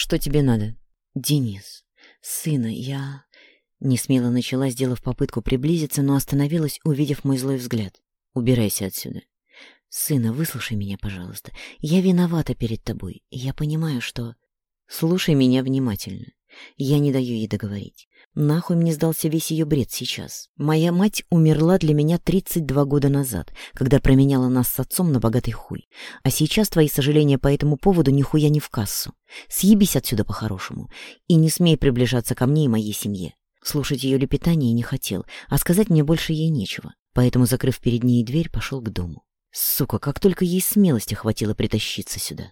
Что тебе надо? Денис, сына, я... Не смело начала, сделав попытку приблизиться, но остановилась, увидев мой злой взгляд. Убирайся отсюда. Сына, выслушай меня, пожалуйста. Я виновата перед тобой. Я понимаю, что... Слушай меня внимательно. Я не даю ей договорить. Нахуй мне сдался весь ее бред сейчас. Моя мать умерла для меня 32 года назад, когда променяла нас с отцом на богатый хуй. А сейчас твои сожаления по этому поводу нихуя не в кассу. Съебись отсюда по-хорошему. И не смей приближаться ко мне и моей семье. Слушать ее лепетание не хотел, а сказать мне больше ей нечего. Поэтому, закрыв перед ней дверь, пошел к дому. Сука, как только ей смелости хватило притащиться сюда.